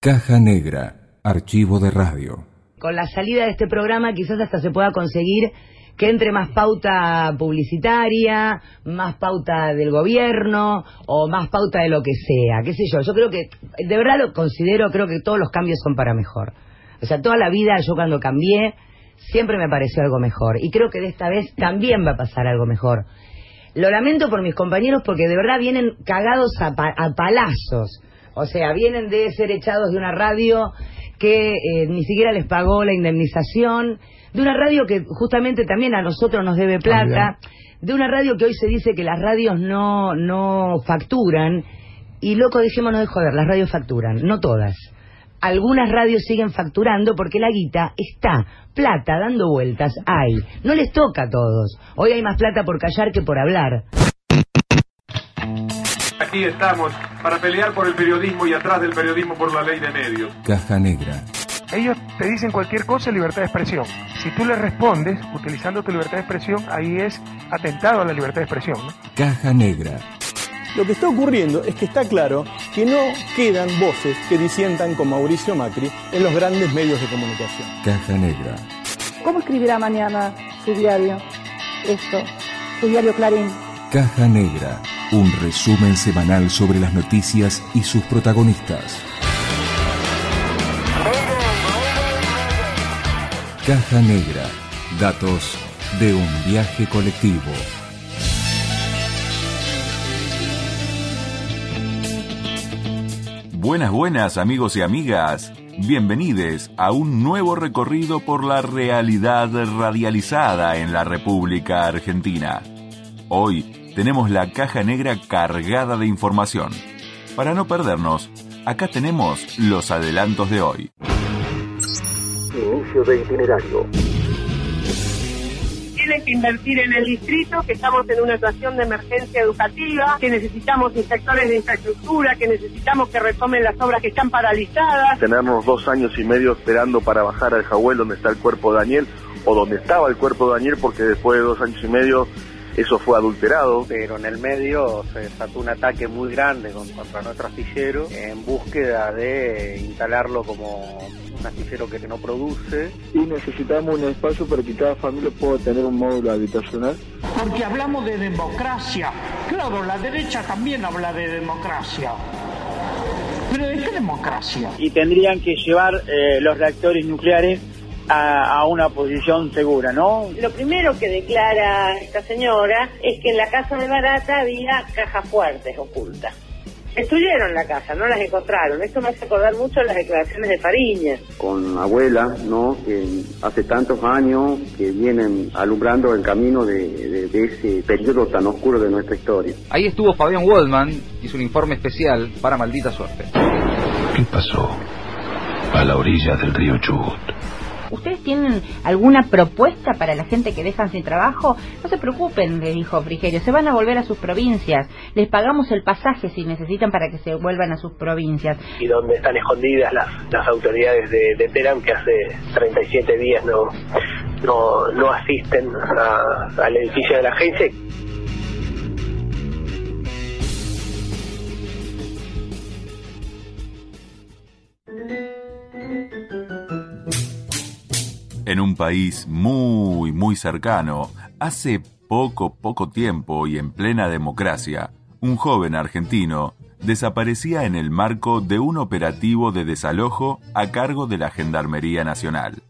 Caja Negra, archivo de radio. Con la salida de este programa quizás hasta se pueda conseguir que entre más pauta publicitaria, más pauta del gobierno o más pauta de lo que sea, qué sé yo. Yo creo que, de verdad lo considero, creo que todos los cambios son para mejor. O sea, toda la vida yo cuando cambié siempre me pareció algo mejor y creo que de esta vez también va a pasar algo mejor. Lo lamento por mis compañeros porque de verdad vienen cagados a, a palazos o sea, vienen de ser echados de una radio que eh, ni siquiera les pagó la indemnización, de una radio que justamente también a nosotros nos debe plata, de una radio que hoy se dice que las radios no, no facturan, y loco, dejémonos de joder, las radios facturan, no todas. Algunas radios siguen facturando porque la guita está, plata, dando vueltas, hay. No les toca a todos. Hoy hay más plata por callar que por hablar aquí estamos para pelear por el periodismo y atrás del periodismo por la ley de medios. Caja Negra. Ellos te dicen cualquier cosa, libertad de expresión. Si tú les respondes utilizando tu libertad de expresión, ahí es atentado a la libertad de expresión. Caja Negra. Lo que está ocurriendo es que está claro que no quedan voces que disientan con Mauricio Macri en los grandes medios de comunicación. Caja Negra. ¿Cómo escribirá mañana su diario? Esto, su diario Clarín. Caja Negra un resumen semanal sobre las noticias y sus protagonistas. Caja Negra. Datos de un viaje colectivo. Buenas, buenas amigos y amigas. Bienvenidos a un nuevo recorrido por la realidad radializada en la República Argentina. Hoy tenemos la caja negra cargada de información. Para no perdernos, acá tenemos los adelantos de hoy. Inicio de itinerario. Tienen que invertir en el distrito, que estamos en una situación de emergencia educativa, que necesitamos inspectores de infraestructura, que necesitamos que retomen las obras que están paralizadas. Tenernos dos años y medio esperando para bajar al Jahuel donde está el cuerpo de Daniel, o donde estaba el cuerpo de Daniel, porque después de dos años y medio eso fue adulterado. Pero en el medio se desató un ataque muy grande contra nuestro astillero en búsqueda de instalarlo como un astillero que no produce. Y necesitamos un espacio para que cada familia pueda tener un módulo habitacional. Porque hablamos de democracia. Claro, la derecha también habla de democracia. ¿Pero de qué democracia? Y tendrían que llevar eh, los reactores nucleares a, una posición segura, ¿no? Lo primero que declara esta señora es que en la casa de Barata había cajas fuertes ocultas. Destruyeron la casa, no las encontraron. Esto me hace acordar mucho las declaraciones de Fariña. Con abuela, ¿no? Que hace tantos años que vienen alumbrando el camino de, de ese periodo tan oscuro de nuestra historia. Ahí estuvo Fabián Waldman, hizo un informe especial para Maldita Suerte. ¿Qué pasó a la orilla del río Chubut? ¿Ustedes tienen alguna propuesta para la gente que dejan sin trabajo? No se preocupen, le dijo Frigerio, se van a volver a sus provincias. Les pagamos el pasaje si necesitan para que se vuelvan a sus provincias. Y donde están escondidas las, autoridades de, de Teram que hace 37 días no, no, no asisten al edificio de la agencia. En un país muy, muy cercano, hace poco, poco tiempo y en plena democracia, un joven argentino desaparecía en el marco de un operativo de desalojo a cargo de la Gendarmería Nacional.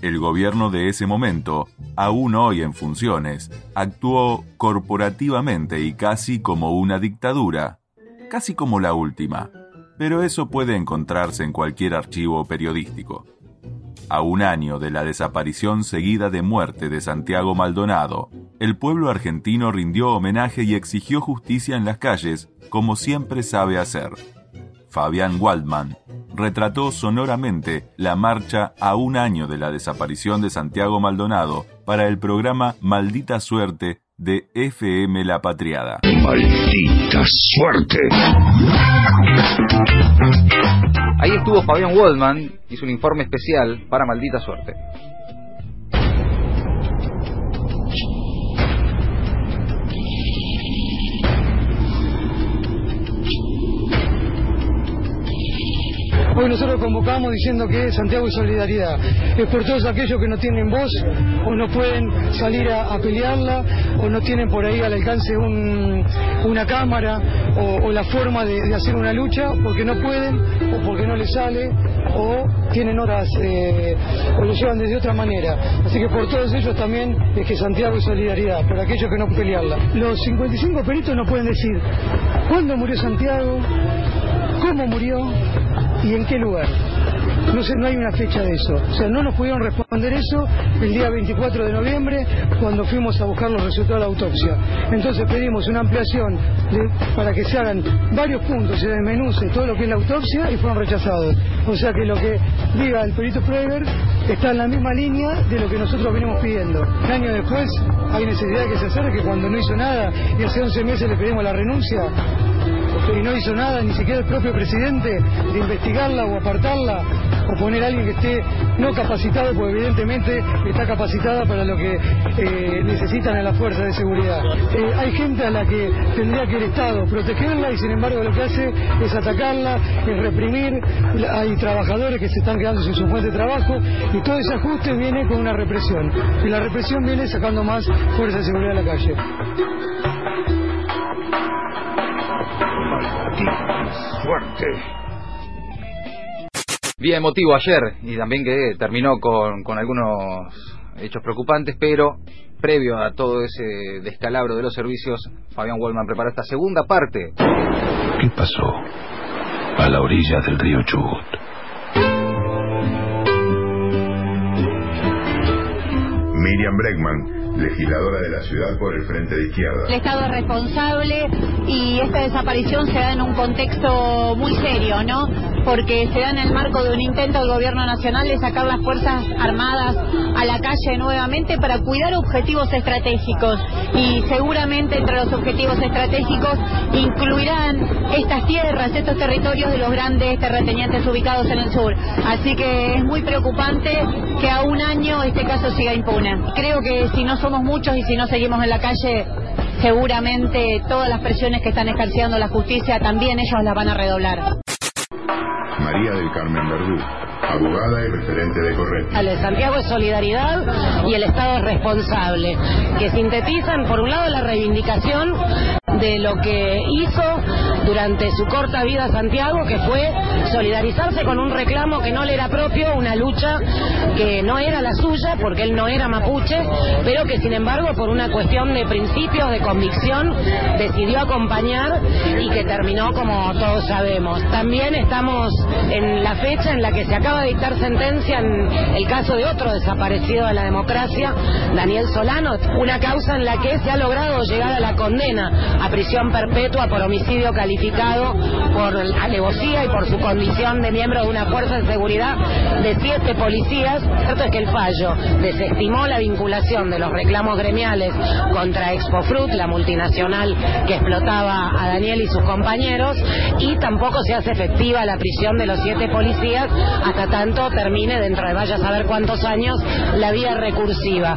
El gobierno de ese momento, aún hoy en funciones, actuó corporativamente y casi como una dictadura, casi como la última, pero eso puede encontrarse en cualquier archivo periodístico. A un año de la desaparición seguida de muerte de Santiago Maldonado, el pueblo argentino rindió homenaje y exigió justicia en las calles, como siempre sabe hacer. Fabián Waldman retrató sonoramente la marcha a un año de la desaparición de Santiago Maldonado para el programa Maldita Suerte de FM La Patriada. ¡Maldita suerte! Ahí estuvo Fabián Waldman, hizo un informe especial para Maldita Suerte. Hoy nosotros convocamos diciendo que Santiago es solidaridad. Es por todos aquellos que no tienen voz o no pueden salir a, pelearla o no tienen por ahí al alcance un- una cámara o, la forma de, hacer una lucha porque no pueden o porque no les sale o tienen otras eh, o lo llevan desde otra manera. Así que por todos ellos también es que Santiago es solidaridad, por aquellos que no pelearla. Los 55 peritos no pueden decir cuándo murió Santiago, cómo murió y en qué lugar. No sé, no hay una fecha de eso. O sea, no nos pudieron responder eso el día 24 de noviembre cuando fuimos a buscar los resultados de la autopsia. Entonces pedimos una ampliación para que se hagan varios puntos, se desmenuce todo lo que es la autopsia y fueron rechazados. O sea que lo que diga el perito Prever está en la misma línea de lo que nosotros venimos pidiendo. Un año después hay necesidad de que se acerque cuando no hizo nada y hace 11 meses le pedimos la renuncia y no hizo nada, ni siquiera el propio presidente, de investigarla o apartarla, o poner a alguien que esté no capacitado, porque evidentemente está capacitada para lo que eh, necesitan a las fuerzas de seguridad. Eh, hay gente a la que tendría que el Estado protegerla y sin embargo lo que hace es atacarla, es reprimir, hay trabajadores que se están quedando sin su fuente de trabajo y todo ese ajuste viene con una represión. Y la represión viene sacando más fuerzas de seguridad a la calle. Fuerte. Día emotivo ayer y también que terminó con, con algunos hechos preocupantes, pero previo a todo ese descalabro de los servicios, Fabián Wallman prepara esta segunda parte. ¿Qué pasó a la orilla del río Chubut? Miriam Bregman, legisladora de la ciudad por el Frente de Izquierda. El Estado es responsable y esta desaparición se da en un contexto muy serio, ¿no? Porque se da en el marco de un intento del Gobierno Nacional de sacar las Fuerzas Armadas a la calle nuevamente para cuidar objetivos estratégicos. Y seguramente entre los objetivos estratégicos incluirán estas tierras, estos territorios de los grandes terratenientes ubicados en el sur. Así que es muy preocupante que a un año este caso siga impune. Creo que si no somos muchos y si no seguimos en la calle, seguramente todas las presiones que están ejerciendo la justicia también ellos las van a redoblar. María del Carmen Verdú, abogada y referente de Corretti. Ale, Santiago es solidaridad y el Estado es responsable, que sintetizan por un lado la reivindicación de lo que hizo durante su corta vida Santiago, que fue solidarizarse con un reclamo que no le era propio, una lucha que no era la suya, porque él no era mapuche, pero que sin embargo por una cuestión de principios, de convicción, decidió acompañar y que terminó como todos sabemos. También estamos en la fecha en la que se acaba de dictar sentencia en el caso de otro desaparecido de la democracia, Daniel Solano, una causa en la que se ha logrado llegar a la condena a prisión perpetua por homicidio calificado, por alevosía y por su condición de miembro de una fuerza de seguridad de siete policías. Cierto es que el fallo desestimó la vinculación de los reclamos gremiales contra Expofrut, la multinacional que explotaba a Daniel y sus compañeros, y tampoco se hace efectiva la prisión de los siete policías hasta tanto termine dentro de vaya a saber cuántos años la vía recursiva.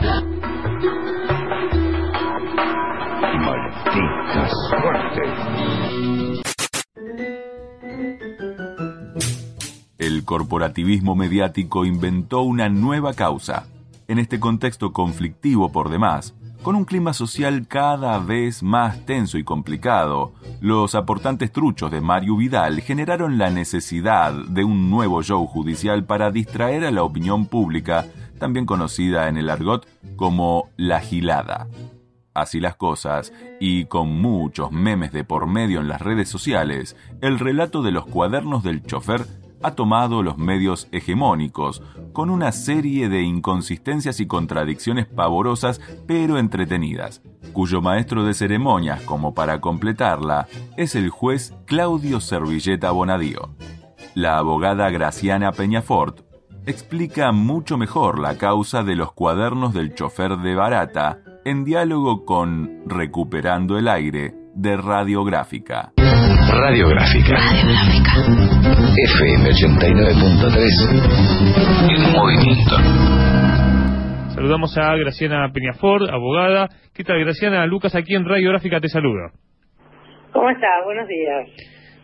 El corporativismo mediático inventó una nueva causa. En este contexto conflictivo por demás, con un clima social cada vez más tenso y complicado, los aportantes truchos de Mario Vidal generaron la necesidad de un nuevo show judicial para distraer a la opinión pública, también conocida en el argot como la gilada. Así las cosas, y con muchos memes de por medio en las redes sociales, el relato de los cuadernos del chofer ha tomado los medios hegemónicos, con una serie de inconsistencias y contradicciones pavorosas pero entretenidas, cuyo maestro de ceremonias, como para completarla, es el juez Claudio Servilleta Bonadío. La abogada Graciana Peñafort explica mucho mejor la causa de los cuadernos del chofer de Barata en diálogo con Recuperando el Aire de Radiográfica. Radiográfica. FM 89.3. En movimiento. Saludamos a Graciana Peñafort, abogada. ¿Qué tal, Graciana? Lucas aquí en Radiográfica te saluda. ¿Cómo está? Buenos días.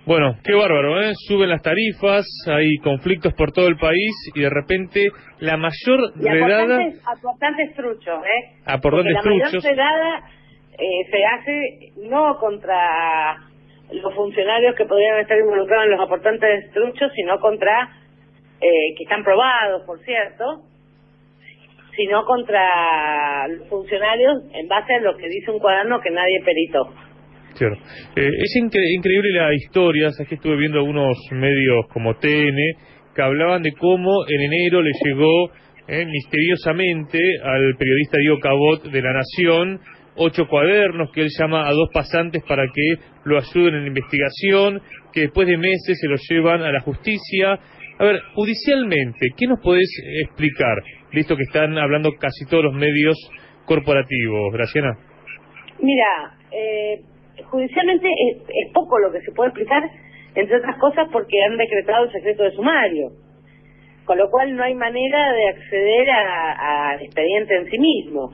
Bueno, qué bárbaro, ¿eh? Suben las tarifas, hay conflictos por todo el país y de repente la mayor Y redada... aportantes, truchos, ¿eh? Aportantes la mayor redada eh, se hace no contra los funcionarios que podrían estar involucrados en los aportantes truchos, sino contra, eh, que están probados, por cierto, sino contra los funcionarios en base a lo que dice un cuaderno que nadie peritó. Claro. Eh, es incre- increíble la historia, es que estuve viendo algunos medios como TN que hablaban de cómo en enero le llegó eh, misteriosamente al periodista Diego Cabot de La Nación ocho cuadernos que él llama a dos pasantes para que lo ayuden en la investigación, que después de meses se los llevan a la justicia. A ver, judicialmente, ¿qué nos podés explicar de esto que están hablando casi todos los medios corporativos, Graciana? Mira, eh, judicialmente es, es poco lo que se puede explicar, entre otras cosas porque han decretado el secreto de sumario, con lo cual no hay manera de acceder al expediente en sí mismo.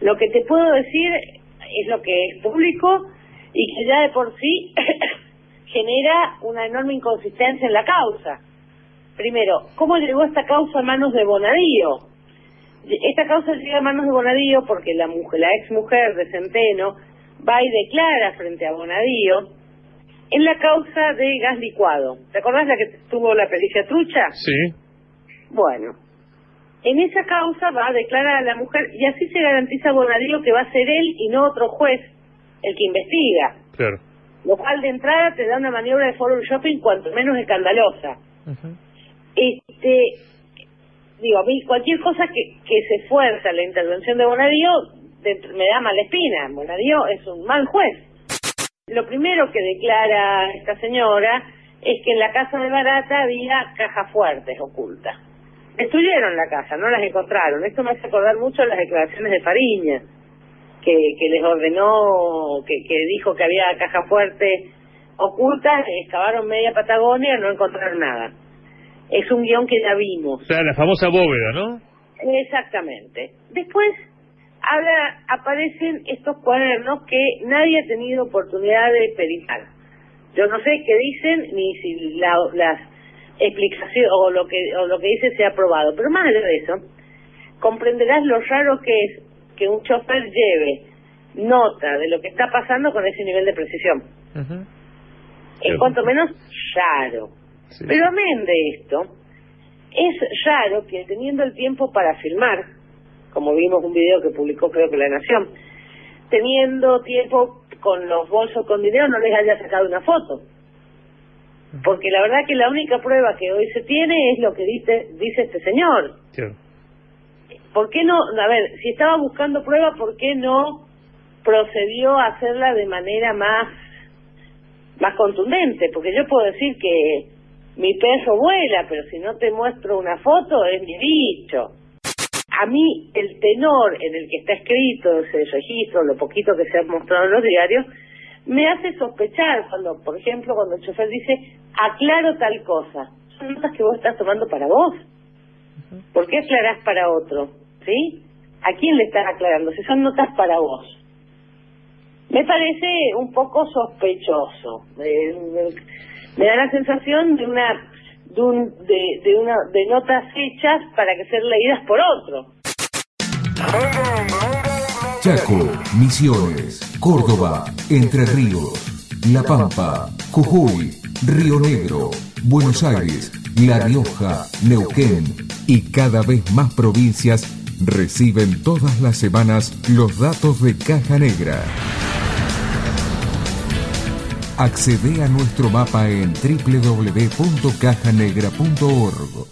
Lo que te puedo decir es lo que es público y que ya de por sí genera una enorme inconsistencia en la causa. Primero, ¿cómo llegó esta causa a manos de Bonadío? Esta causa llega a manos de Bonadío porque la, mujer, la ex mujer de Centeno va y declara frente a Bonadío en la causa de gas licuado. ¿Te acordás la que tuvo la pericia trucha? Sí. Bueno, en esa causa va a declarar a la mujer y así se garantiza a Bonadío que va a ser él y no otro juez el que investiga. Claro. Lo cual de entrada te da una maniobra de forum shopping cuanto menos escandalosa. Este, digo, a mí cualquier cosa que, que se fuerza la intervención de Bonadío me da mala espina. Bonadío es un mal juez. Lo primero que declara esta señora es que en la casa de Barata había cajas fuertes ocultas. Destruyeron la casa, no las encontraron. Esto me hace acordar mucho las declaraciones de Fariña, que, que les ordenó, que, que dijo que había cajas fuertes ocultas, excavaron media Patagonia y no encontraron nada. Es un guion que ya vimos. O sea, la famosa bóveda, ¿no? Exactamente. Después habla, aparecen estos cuadernos que nadie ha tenido oportunidad de peritar. Yo no sé qué dicen ni si la, las explicaciones o lo que o lo que dice se ha aprobado, pero más allá de eso, comprenderás lo raro que es que un chofer lleve nota de lo que está pasando con ese nivel de precisión. En cuanto menos raro. Pero amén de esto, es raro que teniendo el tiempo para filmar, como vimos un video que publicó creo que La Nación, teniendo tiempo con los bolsos con dinero no les haya sacado una foto. Porque la verdad que la única prueba que hoy se tiene es lo que dice, dice este señor. ¿Por qué no? A ver, si estaba buscando prueba, ¿por qué no procedió a hacerla de manera más más contundente? Porque yo puedo decir que mi perro vuela, pero si no te muestro una foto es mi bicho. A mí el tenor en el que está escrito ese registro, lo poquito que se ha mostrado en los diarios, me hace sospechar cuando, por ejemplo, cuando el chofer dice, aclaro tal cosa. Son notas que vos estás tomando para vos. ¿Por qué aclarás para otro? ¿Sí? ¿A quién le estás aclarando? Si son notas para vos. Me parece un poco sospechoso. Eh, me, me da la sensación de una de, un, de, una de notas hechas para que ser leídas por otro. Chaco, Misiones, Córdoba, Entre Ríos, La Pampa, Jujuy, Río Negro, Buenos Aires, La Rioja, Neuquén y cada vez más provincias reciben todas las semanas los datos de Caja Negra. Accede a nuestro mapa en www.cajanegra.org.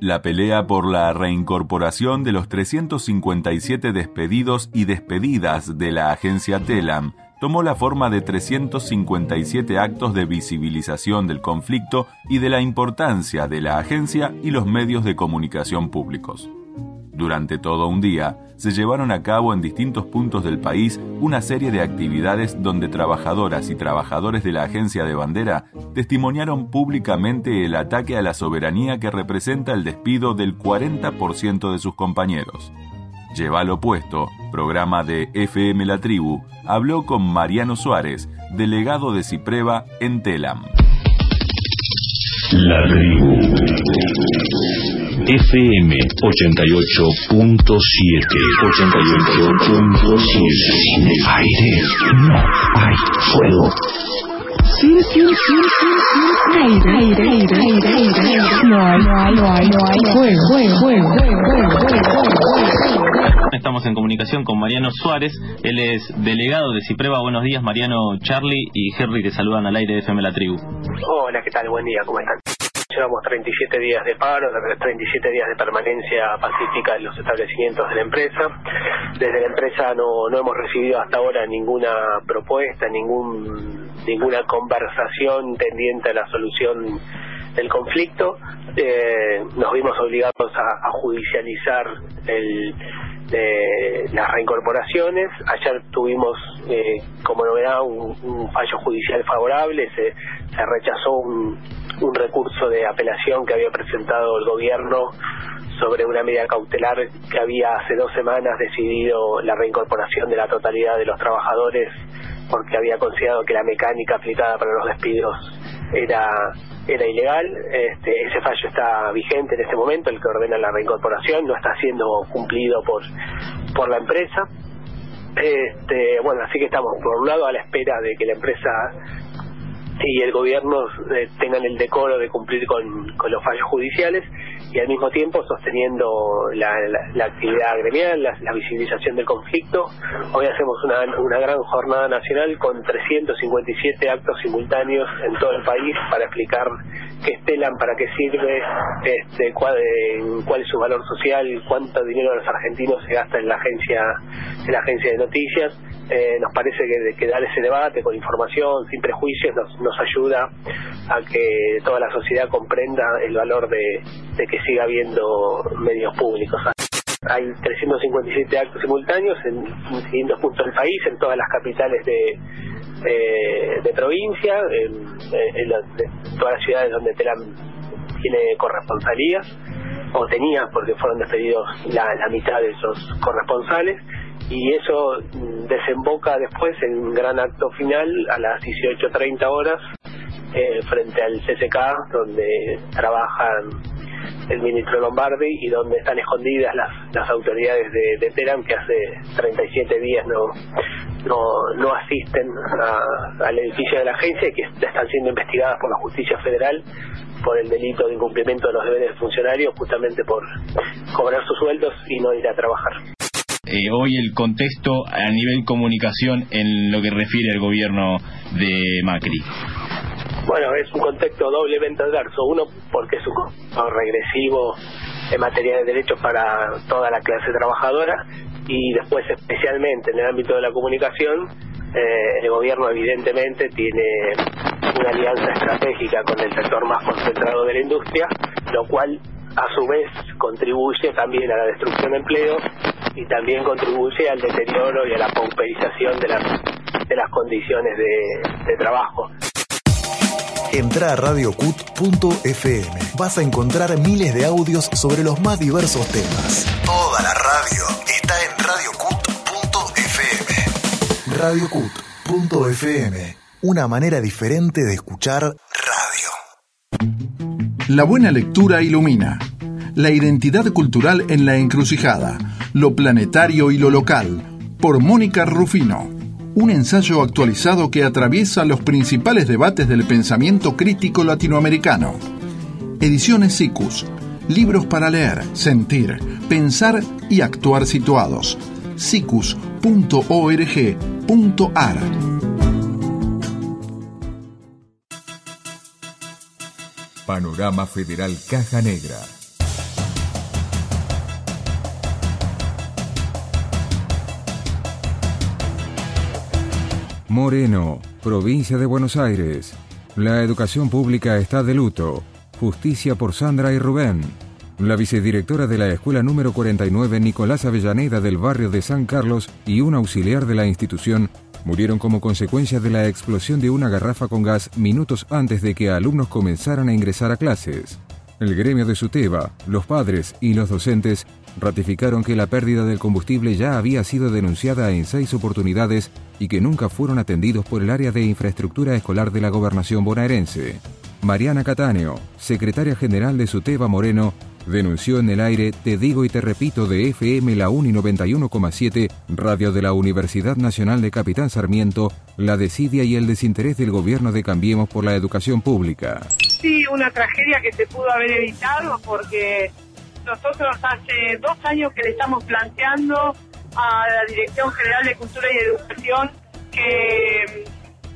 La pelea por la reincorporación de los 357 despedidos y despedidas de la agencia TELAM tomó la forma de 357 actos de visibilización del conflicto y de la importancia de la agencia y los medios de comunicación públicos. Durante todo un día, se llevaron a cabo en distintos puntos del país una serie de actividades donde trabajadoras y trabajadores de la agencia de bandera testimoniaron públicamente el ataque a la soberanía que representa el despido del 40% de sus compañeros. Lleva lo opuesto, programa de FM La Tribu, habló con Mariano Suárez, delegado de Cipreva en Telam. La tribu. FM 88.7. 88.7. Aire. No hay fuego. Sin, sin, sin, sin, sin aire, aire, aire, aire, aire, aire. No hay, no hay, no hay, no hay fuego, fuego, fuego, fuego, fuego, fuego, fuego. Estamos en comunicación con Mariano Suárez, él es delegado de Cipreva. Buenos días, Mariano, Charlie y Henry te saludan al aire de FM La Tribu. Hola, ¿qué tal? Buen día, ¿cómo están? Llevamos 37 días de paro, 37 días de permanencia pacífica en los establecimientos de la empresa. Desde la empresa no, no hemos recibido hasta ahora ninguna propuesta, ningún ninguna conversación tendiente a la solución del conflicto. Eh, nos vimos obligados a, judicializar el, de las reincorporaciones. Ayer tuvimos eh, como novedad un, un, fallo judicial favorable, se, se rechazó un, un recurso de apelación que había presentado el gobierno sobre una medida cautelar que había hace dos semanas decidido la reincorporación de la totalidad de los trabajadores porque había considerado que la mecánica aplicada para los despidos era era ilegal. Este, ese fallo está vigente en este momento, el que ordena la reincorporación, no está siendo cumplido por, por la empresa. Este, bueno, así que estamos por un lado a la espera de que la empresa y el gobierno eh, tengan el decoro de cumplir con, con los fallos judiciales y al mismo tiempo sosteniendo la, la, actividad gremial, la, la, visibilización del conflicto. Hoy hacemos una, una gran jornada nacional con 357 actos simultáneos en todo el país para explicar qué es TELAM, para qué sirve, este, cuál, cuál es su valor social, cuánto dinero de los argentinos se gasta en la agencia, en la agencia de noticias. Eh, nos parece que, que, dar ese debate con información, sin prejuicios, nos, nos ayuda a que toda la sociedad comprenda el valor de, de que siga habiendo medios públicos. Hay 357 actos simultáneos en distintos puntos del país, en todas las capitales de, eh, de provincia, en, en, la, en, todas las ciudades donde Telam tiene corresponsalías, o tenía, porque fueron despedidos la, la mitad de esos corresponsales, y eso desemboca después en un gran acto final a las 18.30 horas eh, frente al CCK, donde trabajan el ministro Lombardi y donde están escondidas las, las autoridades de, de que hace 37 días no no, no asisten a, al edificio de la agencia y que están siendo investigadas por la justicia federal por el delito de incumplimiento de los deberes de funcionarios justamente por cobrar sus sueldos y no ir a trabajar. Eh, hoy el contexto a nivel comunicación en lo que refiere al gobierno de Macri. Bueno, es un contexto doblemente adverso. Uno, porque es un regresivo en materia de derechos para toda la clase trabajadora y después especialmente en el ámbito de la comunicación, eh, el gobierno evidentemente tiene una alianza estratégica con el sector más concentrado de la industria, lo cual a su vez contribuye también a la destrucción de empleo y también contribuye al deterioro y a la pauperización de las, de las condiciones de trabajo. Entra a radiocut.fm. Vas a encontrar miles de audios sobre los más diversos temas. Toda la radio está en radiocut.fm. Radiocut.fm. Una manera diferente de escuchar radio. La buena lectura ilumina. La identidad cultural en la encrucijada. Lo planetario y lo local. Por Mónica Rufino un ensayo actualizado que atraviesa los principales debates del pensamiento crítico latinoamericano. Ediciones SICUS. Libros para leer, sentir, pensar y actuar situados. sicus.org.ar Panorama Federal Caja Negra. Moreno, provincia de Buenos Aires. La educación pública está de luto. Justicia por Sandra y Rubén. La vicedirectora de la escuela número 49, Nicolás Avellaneda del barrio de San Carlos, y un auxiliar de la institución murieron como consecuencia de la explosión de una garrafa con gas minutos antes de que alumnos comenzaran a ingresar a clases. El gremio de Suteba, los padres y los docentes ratificaron que la pérdida del combustible ya había sido denunciada en seis oportunidades y que nunca fueron atendidos por el área de infraestructura escolar de la gobernación bonaerense. Mariana Catáneo, secretaria general de Suteba Moreno, denunció en el aire Te digo y te repito de FM La Uni 91,7, radio de la Universidad Nacional de Capitán Sarmiento, la desidia y el desinterés del gobierno de Cambiemos por la educación pública. Sí, una tragedia que se pudo haber evitado porque nosotros hace dos años que le estamos planteando a la Dirección General de Cultura y Educación que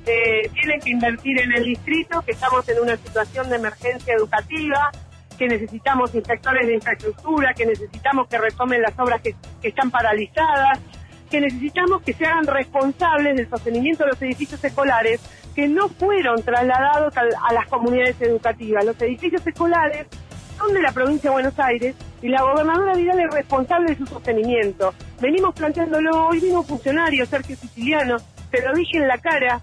eh, tienen que invertir en el distrito, que estamos en una situación de emergencia educativa, que necesitamos inspectores de infraestructura, que necesitamos que retomen las obras que, están paralizadas, que necesitamos que se hagan responsables del sostenimiento de los edificios escolares que no fueron trasladados a las comunidades educativas. Los edificios escolares son de la provincia de Buenos Aires y la gobernadora Vidal es responsable de su sostenimiento. Venimos planteándolo, hoy vino un funcionario, Sergio Siciliano, se lo dije en la cara,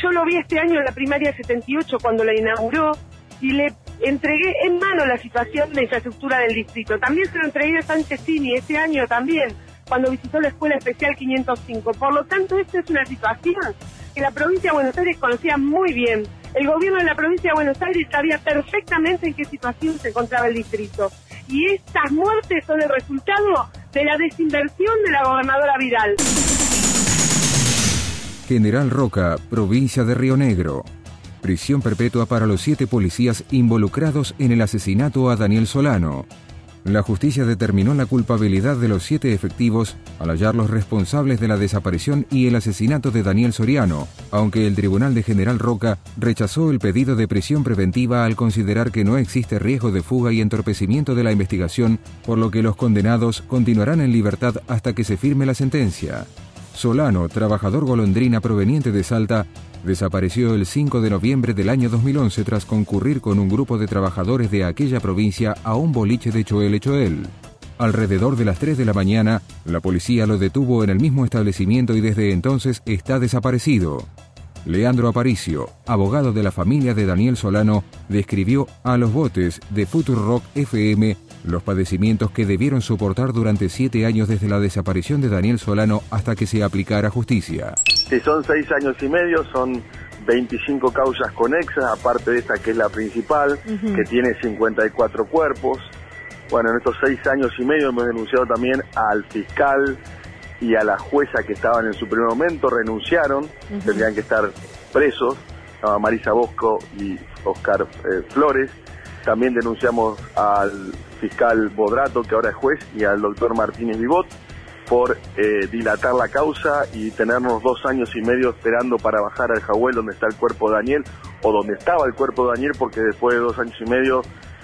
yo lo vi este año en la primaria 78 cuando la inauguró y le entregué en mano la situación de infraestructura del distrito. También se lo entregué a Sánchez Cini este año también, cuando visitó la Escuela Especial 505. Por lo tanto, esta es una situación que la provincia de Buenos Aires conocía muy bien. El gobierno de la provincia de Buenos Aires sabía perfectamente en qué situación se encontraba el distrito. Y estas muertes son el resultado de la desinversión de la gobernadora Vidal. General Roca, provincia de Río Negro. Prisión perpetua para los siete policías involucrados en el asesinato a Daniel Solano. La justicia determinó la culpabilidad de los siete efectivos al hallar los responsables de la desaparición y el asesinato de Daniel Soriano, aunque el Tribunal de General Roca rechazó el pedido de prisión preventiva al considerar que no existe riesgo de fuga y entorpecimiento de la investigación, por lo que los condenados continuarán en libertad hasta que se firme la sentencia. Solano, trabajador golondrina proveniente de Salta, desapareció el 5 de noviembre del año 2011 tras concurrir con un grupo de trabajadores de aquella provincia a un boliche de Choel Choel. Alrededor de las 3 de la mañana, la policía lo detuvo en el mismo establecimiento y desde entonces está desaparecido. Leandro Aparicio, abogado de la familia de Daniel Solano, describió a los botes de Future Rock FM los padecimientos que debieron soportar durante siete años desde la desaparición de Daniel Solano hasta que se aplicara justicia. Si son seis años y medio, son 25 causas conexas, aparte de esta que es la principal, que tiene 54 cuerpos. Bueno, en estos seis años y medio hemos denunciado también al fiscal y a la jueza que estaban en su primer momento, renunciaron, tendrían que estar presos, Marisa Bosco y Oscar eh, Flores. También denunciamos al fiscal Bodrato, que ahora es juez, y al doctor Martínez Vivot por eh, dilatar la causa y tenernos dos años y medio esperando para bajar al Jahuel donde está el cuerpo de Daniel, o donde estaba el cuerpo de Daniel, porque después de dos años y medio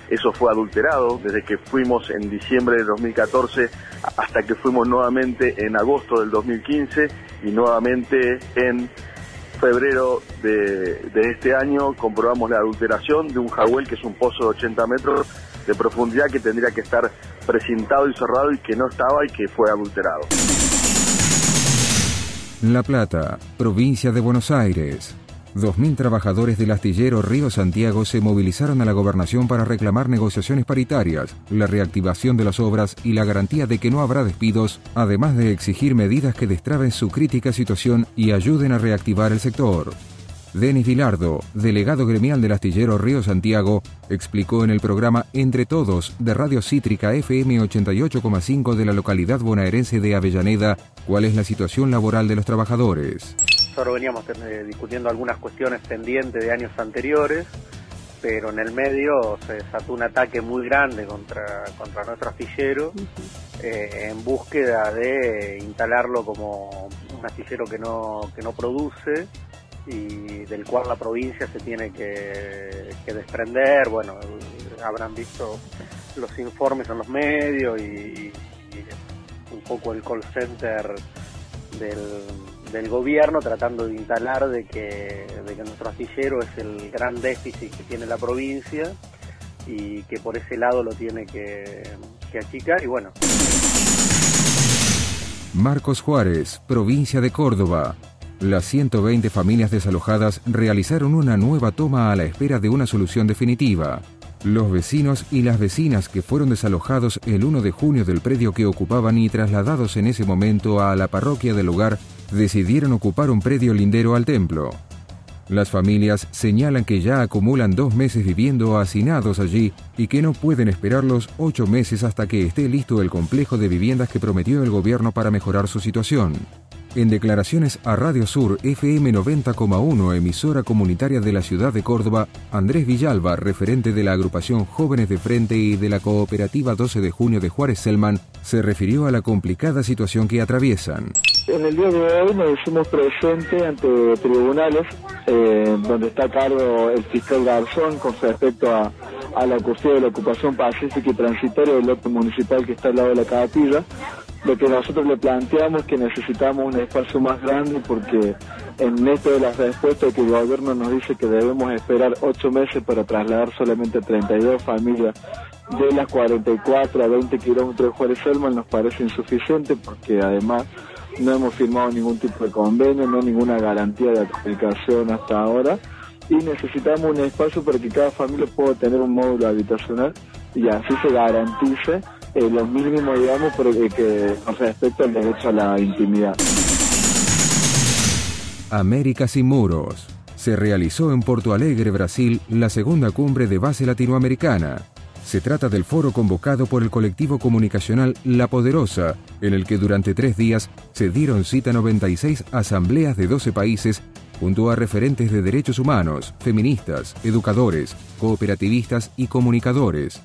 eso fue adulterado, desde que fuimos en diciembre de 2014 hasta que fuimos nuevamente en agosto del 2015 y nuevamente en febrero de, este año comprobamos la adulteración de un Jahuel que es un pozo de 80 metros de profundidad que tendría que estar precintado y cerrado y que no estaba y que fue adulterado. La Plata, provincia de Buenos Aires. 2.000 trabajadores del astillero Río Santiago se movilizaron a la gobernación para reclamar negociaciones paritarias, la reactivación de las obras y la garantía de que no habrá despidos, además de exigir medidas que destraben su crítica situación y ayuden a reactivar el sector. Denis Vilardo, delegado gremial del astillero Río Santiago, explicó en el programa Entre Todos de Radio Cítrica FM 88,5 de la localidad bonaerense de Avellaneda cuál es la situación laboral de los trabajadores. Nosotros veníamos eh, discutiendo algunas cuestiones pendientes de años anteriores, pero en el medio se desató un ataque muy grande contra, contra nuestro astillero eh, en búsqueda de instalarlo como un astillero que no, que no produce y del cual la provincia se tiene que, desprender. Bueno, habrán visto los informes en los medios y, un poco el call center del, gobierno tratando de instalar de que, de que nuestro astillero es el gran déficit que tiene la provincia y que por ese lado lo tiene que, que achicar y bueno. Marcos Juárez, provincia de Córdoba. Las 120 familias desalojadas realizaron una nueva toma a la espera de una solución definitiva. Los vecinos y las vecinas que fueron desalojados el 1 de junio del predio que ocupaban y trasladados en ese momento a la parroquia del lugar decidieron ocupar un predio lindero al templo. Las familias señalan que ya acumulan dos meses viviendo hacinados allí y que no pueden esperar los ocho meses hasta que esté listo el complejo de viviendas que prometió el gobierno para mejorar su situación. En declaraciones a Radio Sur FM 90,1, emisora comunitaria de la ciudad de Córdoba, Andrés Villalba, referente de la agrupación Jóvenes de Frente y de la cooperativa 12 de junio de Juárez Selman, se refirió a la complicada situación que atraviesan. En el día de hoy nos hicimos presente ante tribunales, eh, donde está a cargo el fiscal Garzón con respecto a, la cuestión de la ocupación pacífica y transitoria del lote municipal que está al lado de la capilla lo que nosotros le planteamos es que necesitamos un espacio más grande porque en esto de las respuestas que el gobierno nos dice que debemos esperar ocho meses para trasladar solamente 32 familias de las 44 a 20 kilómetros de Juárez Selman nos parece insuficiente porque además no hemos firmado ningún tipo de convenio, no ninguna garantía de aplicación hasta ahora y necesitamos un espacio para que cada familia pueda tener un módulo habitacional y así se garantice eh, lo digamos, pero que, que respecto al derecho a la intimidad. América sin muros. Se realizó en Porto Alegre, Brasil, la segunda cumbre de base latinoamericana. Se trata del foro convocado por el colectivo comunicacional La Poderosa, en el que durante tres días se dieron cita 96 asambleas de 12 países junto a referentes de derechos humanos, feministas, educadores, cooperativistas y comunicadores.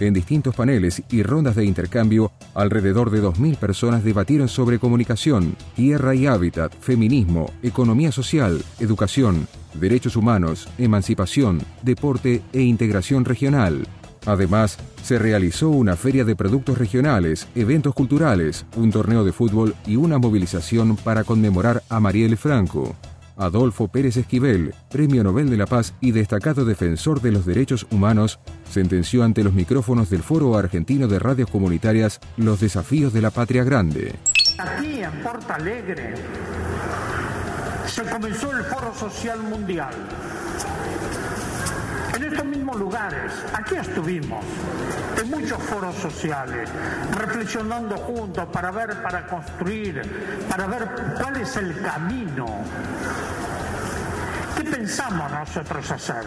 En distintos paneles y rondas de intercambio, alrededor de 2.000 personas debatieron sobre comunicación, tierra y hábitat, feminismo, economía social, educación, derechos humanos, emancipación, deporte e integración regional. Además, se realizó una feria de productos regionales, eventos culturales, un torneo de fútbol y una movilización para conmemorar a Marielle Franco. Adolfo Pérez Esquivel, Premio Nobel de la Paz y destacado defensor de los derechos humanos, sentenció ante los micrófonos del Foro Argentino de Radios Comunitarias los desafíos de la patria grande. Aquí en Porto Alegre se comenzó el Foro Social Mundial. Estos mismos lugares, aquí estuvimos, en muchos foros sociales, reflexionando juntos para ver, para construir, para ver cuál es el camino. ¿Qué pensamos nosotros hacer?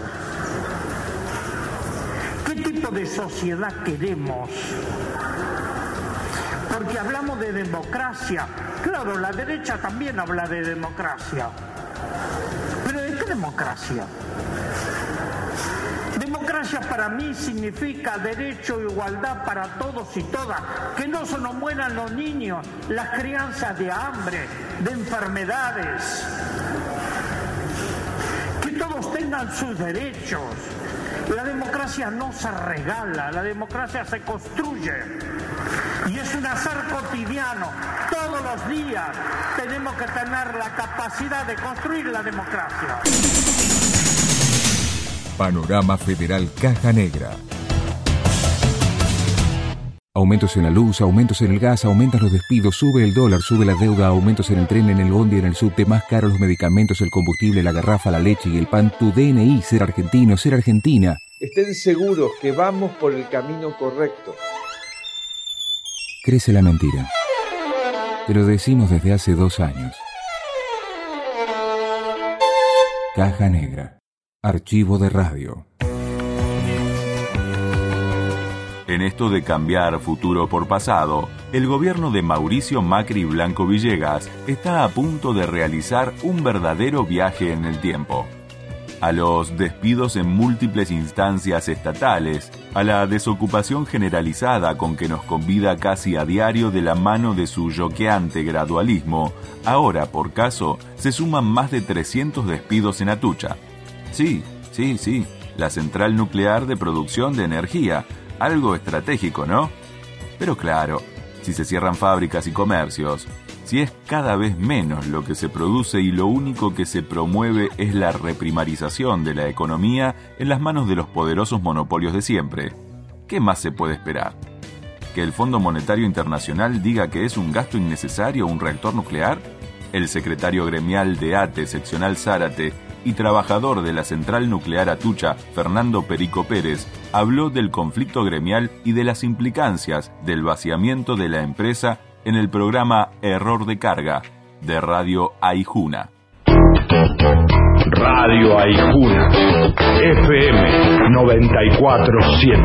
¿Qué tipo de sociedad queremos? Porque hablamos de democracia. Claro, la derecha también habla de democracia. Pero ¿de qué democracia? Democracia para mí significa derecho e igualdad para todos y todas, que no se nos mueran los niños, las crianzas de hambre, de enfermedades, que todos tengan sus derechos. La democracia no se regala, la democracia se construye. Y es un hacer cotidiano. Todos los días tenemos que tener la capacidad de construir la democracia. Panorama Federal Caja Negra. Aumentos en la luz, aumentos en el gas, aumentan los despidos, sube el dólar, sube la deuda, aumentos en el tren, en el bondi, en el subte, más caros los medicamentos, el combustible, la garrafa, la leche y el pan. Tu DNI, ser argentino, ser argentina. Estén seguros que vamos por el camino correcto. Crece la mentira. Te lo decimos desde hace dos años. Caja Negra. Archivo de radio. En esto de cambiar futuro por pasado, el gobierno de Mauricio Macri Blanco Villegas está a punto de realizar un verdadero viaje en el tiempo. A los despidos en múltiples instancias estatales, a la desocupación generalizada con que nos convida casi a diario de la mano de su yoqueante gradualismo, ahora por caso se suman más de 300 despidos en Atucha. Sí, sí, sí, la central nuclear de producción de energía, algo estratégico, ¿no? Pero claro, si se cierran fábricas y comercios, si es cada vez menos lo que se produce y lo único que se promueve es la reprimarización de la economía en las manos de los poderosos monopolios de siempre, ¿qué más se puede esperar? ¿Que el Fondo Monetario Internacional diga que es un gasto innecesario un reactor nuclear? El secretario gremial de ATE, seccional Zárate, y trabajador de la central nuclear Atucha, Fernando Perico Pérez, habló del conflicto gremial y de las implicancias del vaciamiento de la empresa en el programa Error de Carga de Radio Aijuna. Radio Aijuna, FM 947.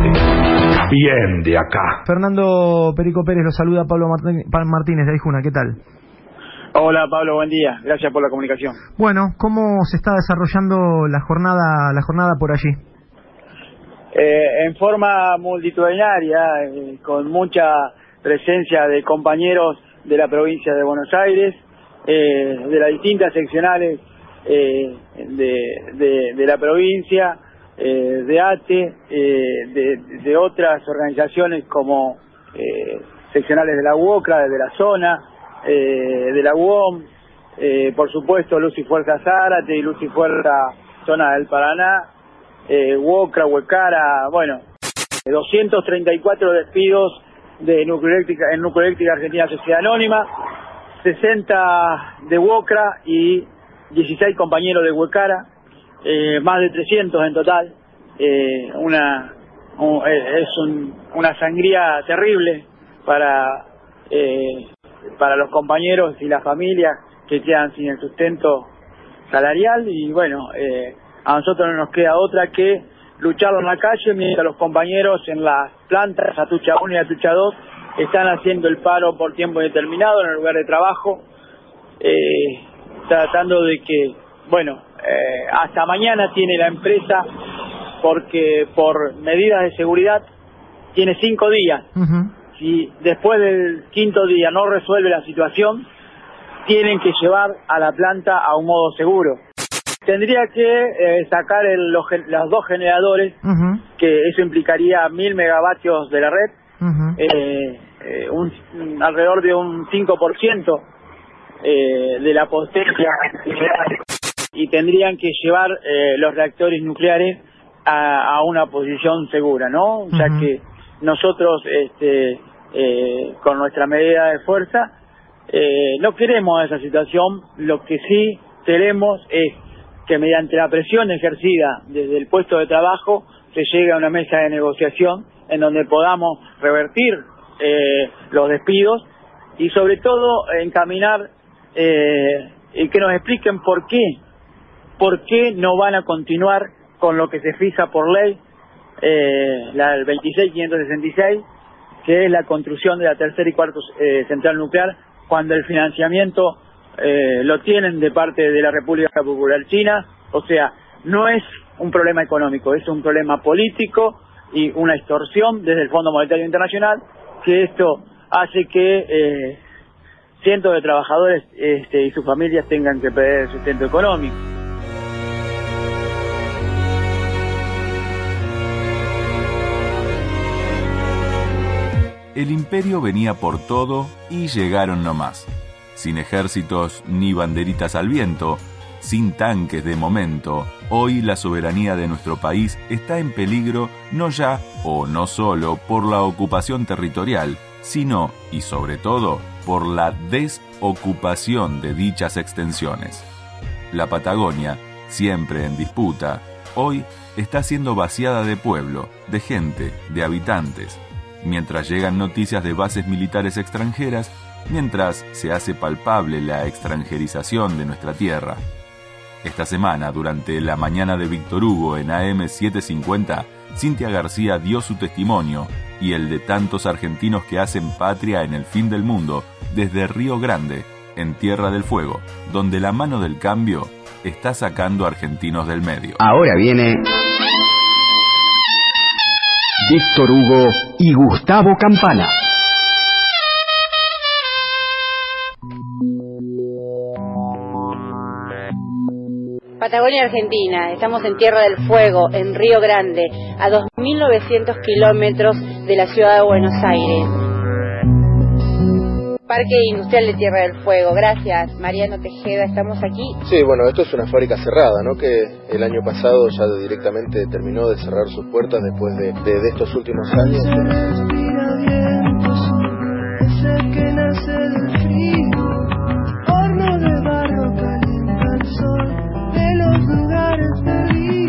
Bien de acá. Fernando Perico Pérez lo saluda Pablo Martín- Pa- Martínez de Aijuna, ¿qué tal? Hola Pablo, buen día. Gracias por la comunicación. Bueno, ¿cómo se está desarrollando la jornada la jornada por allí? Eh, en forma multitudinaria, eh, con mucha presencia de compañeros de la provincia de Buenos Aires, eh, de las distintas seccionales eh, de, de- de la provincia, eh, de ATE, de, de otras organizaciones como eh, seccionales de la UOCRA, de la zona, eh, de la UOM, eh, por supuesto Luz y Fuerza Zárate y Luz y Fuerza Zona del Paraná, eh, Huecara, bueno, 234 despidos de Nucleoeléctrica, en Nucleoeléctrica Argentina Sociedad Anónima, 60 de Huocra y 16 compañeros de Huecara, eh, más de 300 en total. Eh, una un- eh, es un- una sangría terrible para eh, para los compañeros y las familias que quedan sin el sustento salarial y bueno, eh, a nosotros no nos queda otra que lucharlo en la calle mientras los compañeros en las plantas Atucha 1 y Atucha 2 están haciendo el paro por tiempo determinado en el lugar de trabajo, eh, tratando de que, bueno, eh, hasta mañana tiene la empresa porque por medidas de seguridad tiene cinco días. Si después del quinto día no resuelve la situación, tienen que llevar a la planta a un modo seguro. Tendría que eh, sacar el- los, los dos generadores, que eso implicaría mil megavatios de la red, eh, eh, un, un- alrededor de un 5% eh, de la potencia y tendrían que llevar eh, los reactores nucleares a, a una posición segura, ¿no? Ya que nosotros, este, eh, con nuestra medida de fuerza, eh, no queremos esa situación. Lo que sí queremos es que mediante la presión ejercida desde el puesto de trabajo se llegue a una mesa de negociación en donde podamos revertir eh, los despidos y sobre todo encaminar eh, y que nos expliquen por qué, por qué no van a continuar con lo que se fija por ley, eh, la del 26566, que es la construcción de la tercera y cuarta eh, central nuclear, cuando el financiamiento eh, lo tienen de parte de la República Popular China, o sea, no es un problema económico, es un problema político y una extorsión desde el Fondo Monetario Internacional, que esto hace que eh, cientos de trabajadores este, y sus familias tengan que perder el sustento económico. El imperio venía por todo y llegaron nomás. Sin ejércitos ni banderitas al viento, sin tanques de momento, hoy la soberanía de nuestro país está en peligro no ya o no solo por la ocupación territorial, sino y sobre todo por la desocupación de dichas extensiones. La Patagonia, siempre en disputa, hoy está siendo vaciada de pueblo, de gente, de habitantes, mientras llegan noticias de bases militares extranjeras, mientras se hace palpable la extranjerización de nuestra tierra. Esta semana, durante la mañana de Víctor Hugo en AM 750, Cintia García dio su testimonio y el de tantos argentinos que hacen patria en el fin del mundo desde Río Grande, en Tierra del Fuego, donde la mano del cambio está sacando argentinos del medio. Ahora viene Víctor Hugo y Gustavo Campana. Patagonia Argentina, estamos en Tierra del Fuego, en Río Grande, a 2.900 kilómetros de la ciudad de Buenos Aires. Parque Industrial de Tierra del Fuego, gracias Mariano Tejeda, estamos aquí. Sí, bueno, esto es una fábrica cerrada, ¿no? Que el año pasado ya directamente terminó de cerrar sus puertas después de, de- de estos últimos años.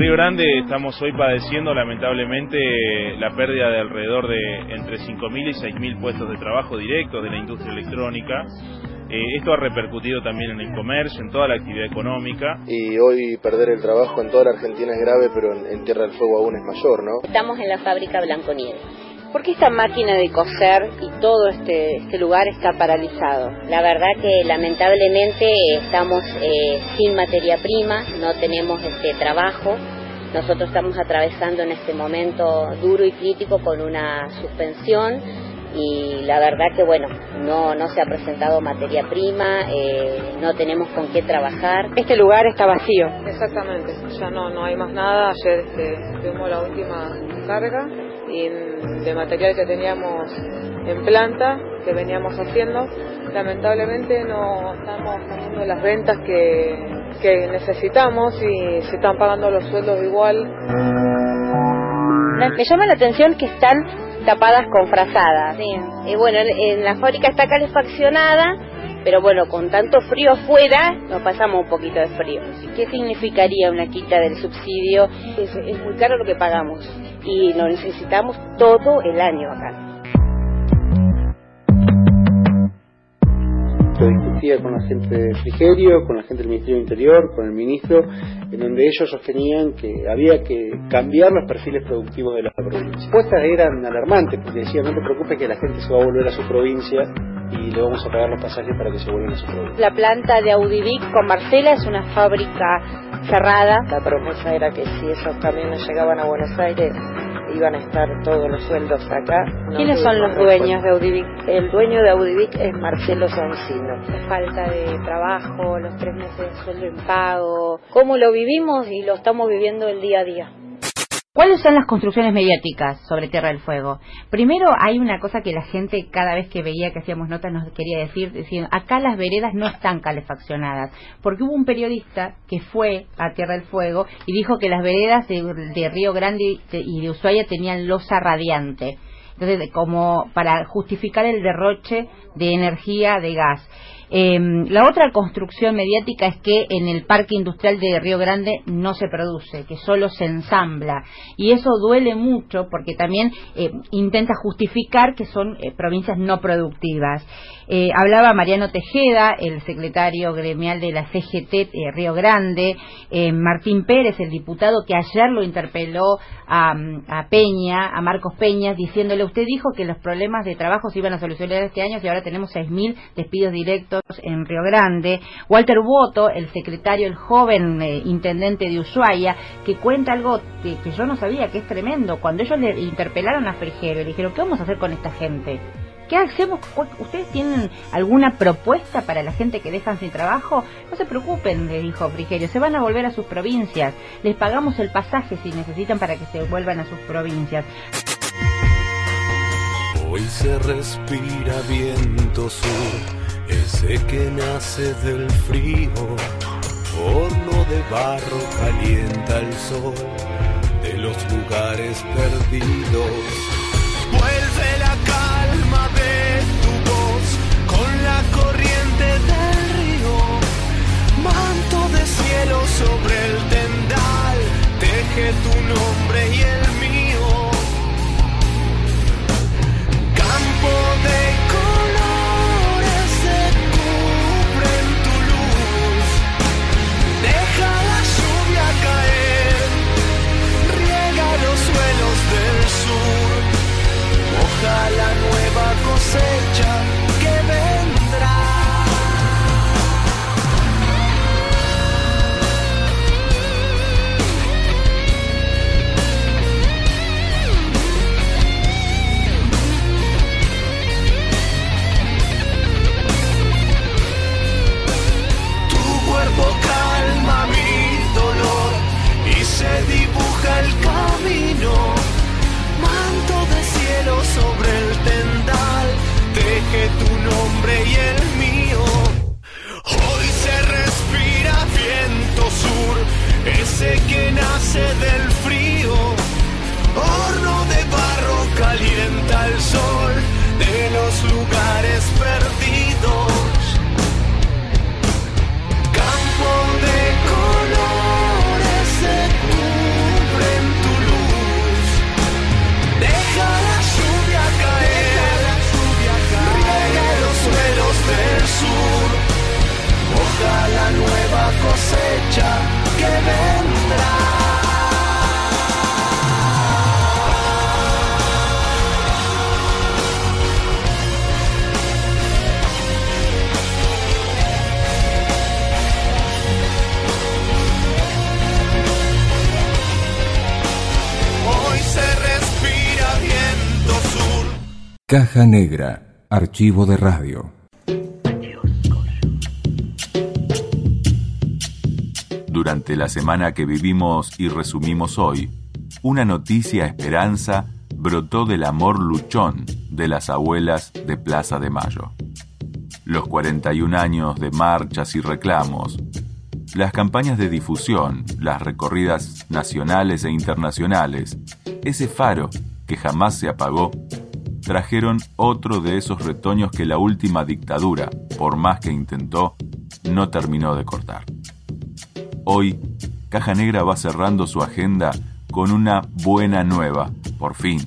Río Grande estamos hoy padeciendo lamentablemente la pérdida de alrededor de entre 5.000 y 6.000 puestos de trabajo directos de la industria electrónica. Eh, esto ha repercutido también en el comercio, en toda la actividad económica. Y hoy perder el trabajo en toda la Argentina es grave, pero en, en Tierra del Fuego aún es mayor, ¿no? Estamos en la fábrica Blanco Nieves. ¿Por qué esta máquina de coser y todo este, este lugar está paralizado? La verdad que lamentablemente estamos eh, sin materia prima, no tenemos este trabajo. Nosotros estamos atravesando en este momento duro y crítico con una suspensión y la verdad que bueno, no, no se ha presentado materia prima, eh, no tenemos con qué trabajar. Este lugar está vacío. Exactamente, ya no, no hay más nada. Ayer este, tuvimos la última carga y de material que teníamos en planta, que veníamos haciendo. Lamentablemente no estamos teniendo las ventas que, que necesitamos y se están pagando los sueldos igual. Me llama la atención que están tapadas con frazadas. Y bueno, en la fábrica está calefaccionada, pero bueno, con tanto frío afuera, nos pasamos un poquito de frío. ¿Qué significaría una quita del subsidio? Es, es muy caro lo que pagamos y lo necesitamos todo el año acá. Discutía con la gente de Frigerio, con la gente del Ministerio del Interior, con el ministro, en donde ellos sostenían que había que cambiar los perfiles productivos de la provincia. Las respuestas eran alarmantes, porque decían, no te preocupes que la gente se va a volver a su provincia y le vamos a pagar los pasajes para que se vuelvan a su provincia. La planta de Audivic con Marcela es una fábrica cerrada. La promesa era que si esos camiones llegaban a Buenos Aires iban a estar todos los sueldos acá. No ¿Quiénes son los dueños de Audivic? El dueño de Audivic es Marcelo Sancino. La falta de trabajo, los tres meses de sueldo en pago, cómo lo vivimos y lo estamos viviendo el día a día. ¿Cuáles son las construcciones mediáticas sobre Tierra del Fuego? Primero, hay una cosa que la gente cada vez que veía que hacíamos notas nos quería decir, diciendo, acá las veredas no están calefaccionadas, porque hubo un periodista que fue a Tierra del Fuego y dijo que las veredas de, de Río Grande y de Ushuaia tenían losa radiante. Entonces, como para justificar el derroche de energía de gas. Eh, la otra construcción mediática es que en el parque industrial de Río Grande no se produce, que solo se ensambla. Y eso duele mucho porque también eh, intenta justificar que son eh, provincias no productivas. Eh, hablaba Mariano Tejeda, el secretario gremial de la CGT Río Grande, Martín Pérez, el diputado que ayer lo interpeló a, a, Peña, a Marcos Peña, diciéndole, usted dijo que los problemas de trabajo se iban a solucionar este año y ahora tenemos 6.000 despidos directos en Río Grande. Walter Boto, el secretario, el joven eh, intendente de Ushuaia, que cuenta algo que, yo no sabía, que es tremendo. Cuando ellos le interpelaron a Frigerio, le dijeron, ¿qué vamos a hacer con esta gente? ¿Qué hacemos? ¿Ustedes tienen alguna propuesta para la gente que dejan sin trabajo? No se preocupen, le dijo Frigerio, se van a volver a sus provincias. Les pagamos el pasaje si necesitan para que se vuelvan a sus provincias. Hoy se respira viento sur, ese que nace del frío. Horno de barro calienta el sol de los lugares perdidos. Vuelve la calma de tu voz con la corriente del río. Manto de cielo sobre el tendal, teje tu nombre y el mío. Campo de Caja Negra, archivo de radio. Durante la semana que vivimos y resumimos hoy, una noticia esperanza brotó del amor luchón de las abuelas de Plaza de Mayo. Los 41 años de marchas y reclamos, las campañas de difusión, las recorridas nacionales e internacionales, ese faro que jamás se apagó, trajeron otro de esos retoños que la última dictadura, por más que intentó, no terminó de cortar. Hoy, Caja Negra va cerrando su agenda con una buena nueva, por fin.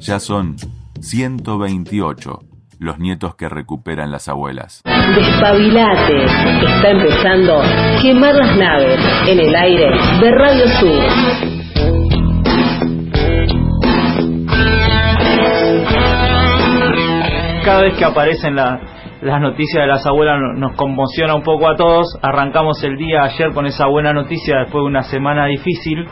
Ya son 128 los nietos que recuperan las abuelas. Despabilate, está empezando Quemar las naves en el aire de Radio Sur. Cada vez que aparecen la- las noticias de las abuelas no- nos conmociona un poco a todos. Arrancamos el día ayer con esa buena noticia después de una semana difícil.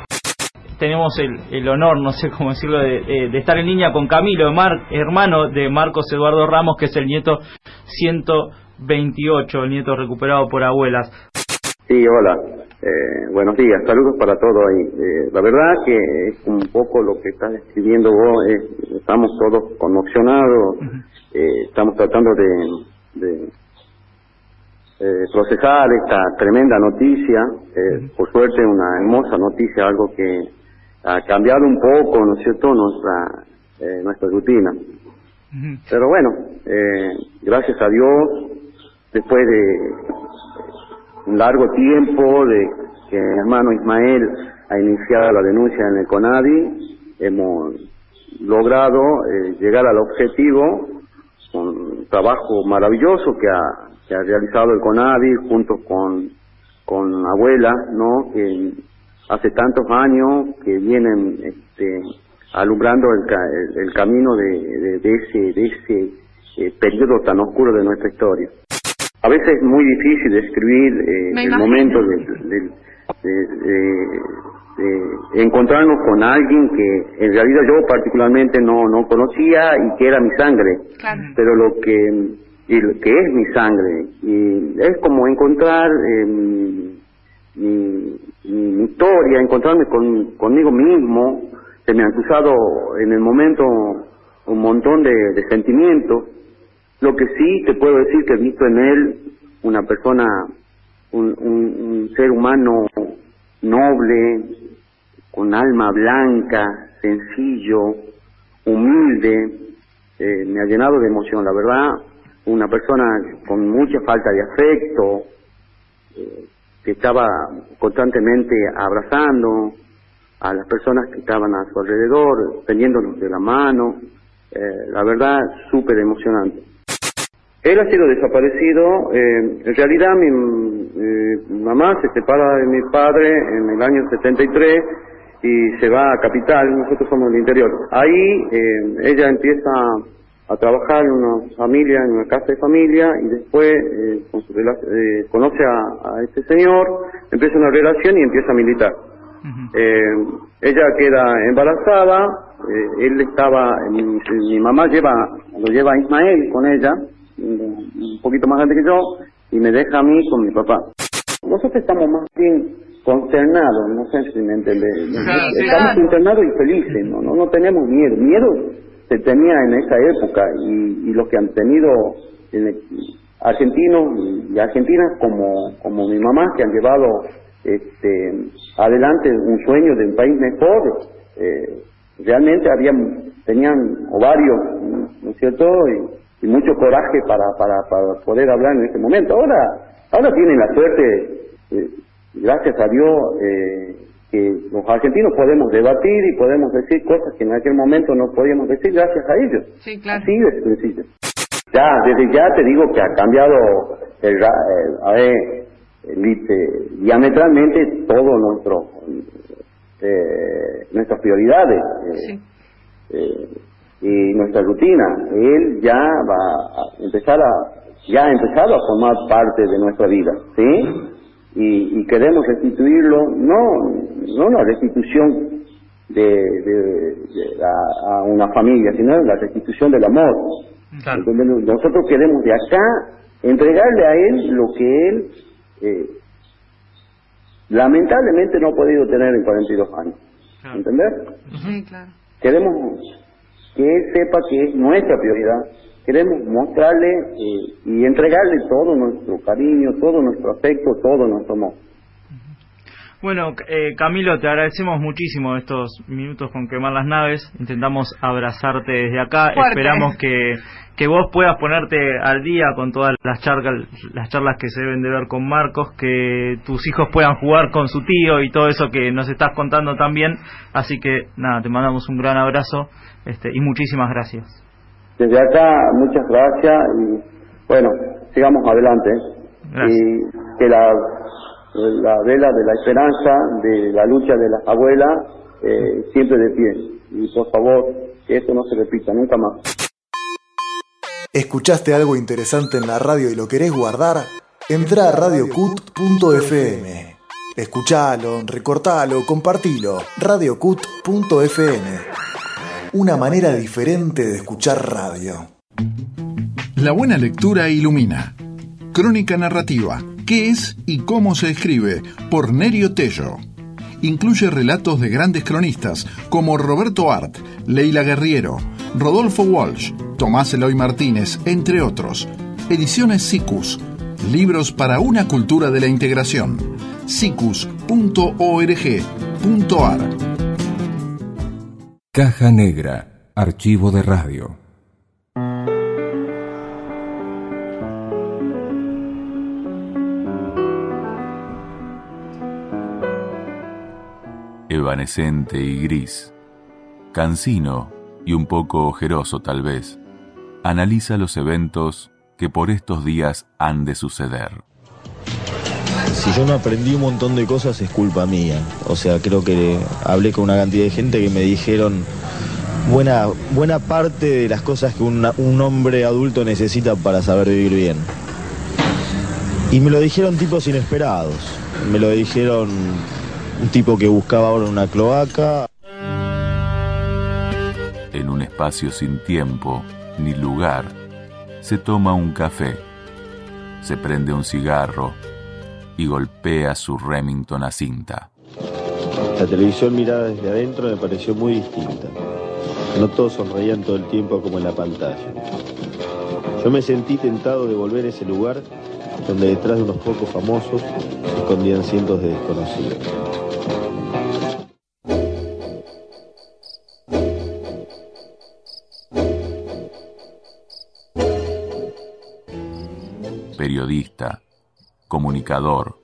Tenemos el, el honor, no sé cómo decirlo, de, de- de estar en línea con Camilo, Mar- hermano de Marcos Eduardo Ramos, que es el nieto 128, el nieto recuperado por abuelas. Sí, hola. Eh, buenos días. Saludos para todos ahí. Eh, la verdad que es un poco lo que estás describiendo vos. eh, estamos todos conmocionados. Eh, estamos tratando de, de, eh, procesar esta tremenda noticia. eh, Por suerte, una hermosa noticia, algo que ha cambiado un poco, ¿no es cierto?, nuestra, eh, nuestra rutina. Pero bueno, eh, gracias a Dios, después de un largo tiempo de que mi hermano Ismael ha iniciado la denuncia en el CONADI, hemos logrado llegar al objetivo con un trabajo maravilloso que ha, que ha realizado el CONADI junto con, con abuelas, ¿no? Que hace tantos años que vienen este, alumbrando el, el, el camino de, de, de ese, de ese eh, periodo tan oscuro de nuestra historia. A veces es muy difícil describir eh, el imagino. momento de, de- de encontrarnos con alguien que en realidad yo particularmente no, no conocía y que era mi sangre, pero lo que, y lo que es mi sangre. Y es como encontrar eh, mi, mi- mi historia, encontrarme con, conmigo mismo. Se me han cruzado en el momento un montón de, de sentimientos. Lo que sí te puedo decir que he visto en él una persona, un, un- un ser humano noble, con alma blanca, sencillo, humilde, eh, me ha llenado de emoción, la verdad, una persona con mucha falta de afecto, eh, que estaba constantemente abrazando a las personas que estaban a su alrededor, teniéndonos de la mano, eh, la verdad, súper emocionante. Él ha sido desaparecido. eh, en realidad, mi eh, mamá se separa de mi padre en el año 73 y se va a Capital. Nosotros somos del interior. Ahí eh, ella empieza a trabajar en una familia, en una casa de familia, y después eh, con su eh, conoce a, a este señor, empieza una relación y empieza a militar. Ella queda embarazada, él estaba, mi, mi mamá lleva, lo lleva a Ismael con ella, un poquito más grande que yo, y me deja a mí con mi papá. Nosotros estamos más bien consternados, no sé si me entendés. Claro, sí. estamos Claro. consternados y felices, no, no, no tenemos miedo. Miedo se tenía en esa época y, y los que han tenido en el- argentinos y argentinas como, como mi mamá que han llevado este, adelante un sueño de un país mejor, eh, realmente habían, tenían ovarios, ¿no es cierto? Y, y mucho coraje para, para, para poder hablar en ese momento. Ahora, ahora tienen la suerte, eh, gracias a Dios, eh, que los argentinos podemos debatir y podemos decir cosas que en aquel momento no podíamos decir gracias a ellos. Sí, claro. Así de sencillo. Ya, desde ya te digo que ha cambiado el, eh, a ver, eh, diametralmente todo nuestro eh, nuestras prioridades eh, eh, y nuestra rutina. Él ya va a empezar a ya ha empezado a formar parte de nuestra vida, ¿sí? Y, queremos restituirlo, no no una restitución de, a, una familia, sino la restitución del amor. Nosotros queremos de acá entregarle a él lo que él eh, lamentablemente no ha podido tener en 42 años. ¿Entender? Claro. Queremos que él sepa que es nuestra prioridad. Queremos mostrarle eh, y entregarle todo nuestro cariño, todo nuestro afecto, todo nuestro amor. Bueno, eh, Camilo, te agradecemos muchísimo estos minutos con quemar las naves. Intentamos abrazarte desde acá. Esperamos que, que vos puedas ponerte al día con todas las charlas, las charlas que se deben de ver con Marcos, que tus hijos puedan jugar con su tío y todo eso que nos estás contando también. Así que nada, te mandamos un gran abrazo este, y muchísimas gracias. Desde acá, muchas gracias y bueno, sigamos adelante. Y que la la vela de la esperanza, de la lucha de las abuelas, eh, siempre de pie. Y por favor, que esto no se repita nunca más. ¿Escuchaste algo interesante en la radio y lo querés guardar? Entra a radiocut.fm. Escuchalo, recortalo, compartilo. radiocut.fm. Una manera diferente de escuchar radio. La buena lectura ilumina. Crónica narrativa ¿Qué es y cómo se escribe? por Nerio Tello. Incluye relatos de grandes cronistas como Roberto Art, Leila Guerriero, Rodolfo Walsh, Tomás Eloy Martínez, entre otros. Ediciones SICUS. Libros para una cultura de la integración. sicus.org.ar Caja Negra. Archivo de Radio. evanescente y gris, cansino y un poco ojeroso tal vez, analiza los eventos que por estos días han de suceder. Si yo no aprendí un montón de cosas es culpa mía. O sea, creo que hablé con una cantidad de gente que me dijeron buena, buena parte de las cosas que un hombre adulto necesita para saber vivir bien. Y me lo dijeron tipos inesperados. Me lo dijeron un tipo que buscaba ahora una cloaca. En un espacio sin tiempo ni lugar, se toma un café, se prende un cigarro y golpea su Remington a cinta. La televisión mirada desde adentro me pareció muy distinta. No todos sonreían todo el tiempo como en la pantalla. Yo me sentí tentado de volver a ese lugar donde detrás de unos pocos famosos se escondían cientos de desconocidos. periodista, comunicador,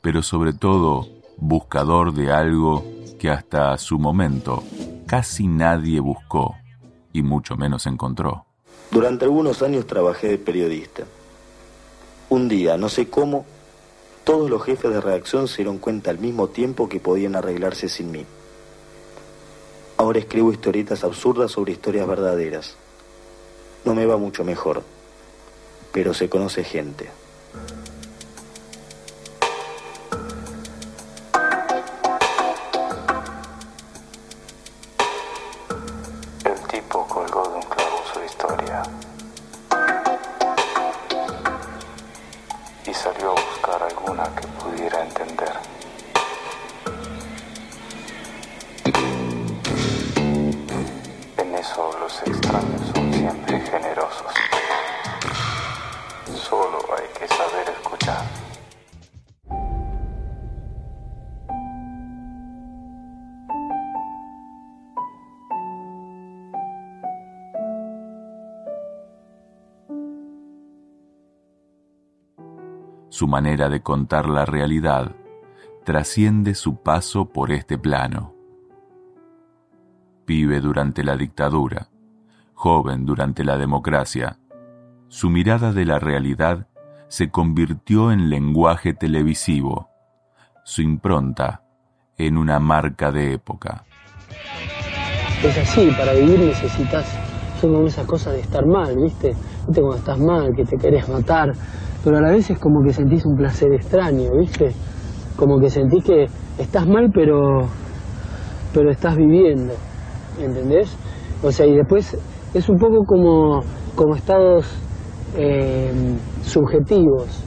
pero sobre todo buscador de algo que hasta su momento casi nadie buscó y mucho menos encontró. Durante algunos años trabajé de periodista. Un día, no sé cómo, todos los jefes de redacción se dieron cuenta al mismo tiempo que podían arreglarse sin mí. Ahora escribo historietas absurdas sobre historias verdaderas. No me va mucho mejor pero se conoce gente. Su manera de contar la realidad trasciende su paso por este plano. Pibe durante la dictadura, joven durante la democracia, su mirada de la realidad se convirtió en lenguaje televisivo, su impronta en una marca de época. Es así, para vivir necesitas, son esas cosas de estar mal, ¿viste? ¿Viste cuando estás mal, que te querés matar? Pero a la vez es como que sentís un placer extraño, ¿viste? Como que sentís que estás mal, pero, pero estás viviendo, ¿entendés? O sea, y después es un poco como, como estados eh, subjetivos,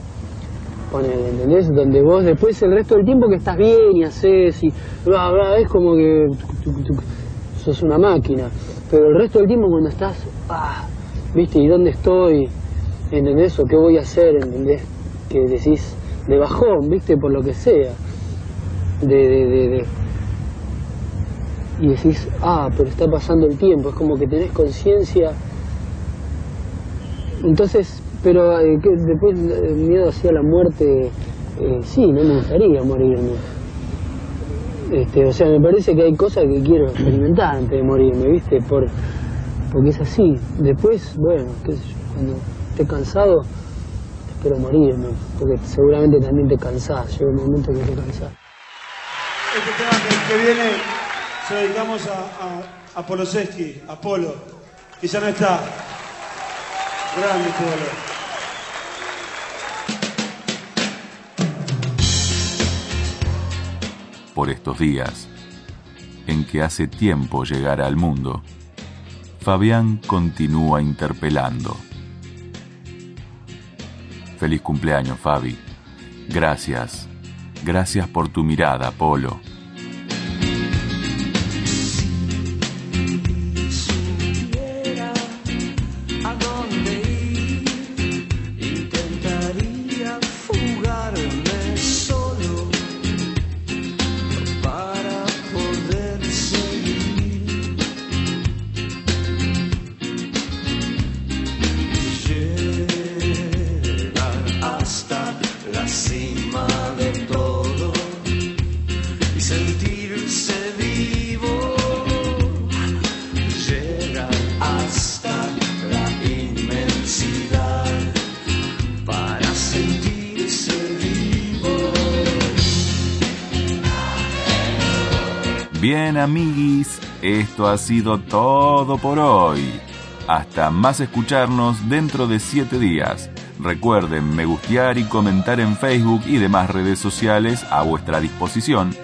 ponele, ¿entendés? Donde vos después el resto del tiempo que estás bien y haces y bla, bla, es como que sos una máquina. Pero el resto del tiempo cuando estás, ah, ¿viste? ¿Y dónde estoy? ¿Entendés? ¿O qué voy a hacer? ¿Entendés? Que decís de bajón, ¿viste? Por lo que sea. De, de, de, de. Y decís, ah, pero está pasando el tiempo. Es como que tenés conciencia. Entonces, pero eh, que después el miedo hacia la muerte, eh, sí, no me gustaría morirme. Este, o sea, me parece que hay cosas que quiero experimentar antes de morirme, ¿viste? Por, porque es así. Después, bueno, qué sé yo, cuando esté cansado, espero morirme, porque seguramente también te cansás, llega un momento que te cansás. Este tema que, que viene se lo dedicamos a, a, a Poloseski, a Polo, que ya no está. Grande Polo. por estos días, en que hace tiempo llegara al mundo, Fabián continúa interpelando. Feliz cumpleaños, Fabi. Gracias. Gracias por tu mirada, Polo. Bien, amiguis, esto ha sido todo por hoy. Hasta más escucharnos dentro de siete días. Recuerden me gustear y comentar en Facebook y demás redes sociales a vuestra disposición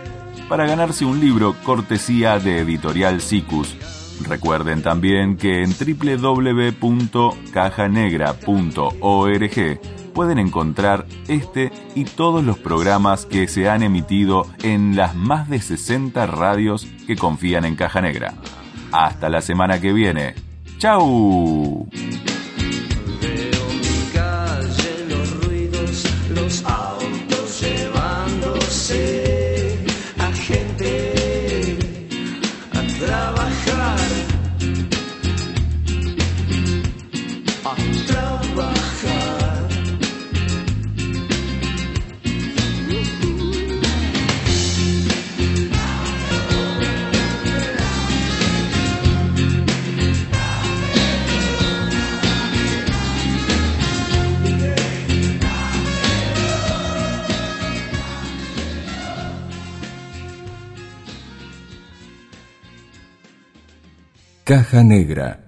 para ganarse un libro cortesía de Editorial Sicus. Recuerden también que en www.cajanegra.org pueden encontrar este y todos los programas que se han emitido en las más de 60 radios que confían en Caja Negra. Hasta la semana que viene. ¡Chau! Caja Negra.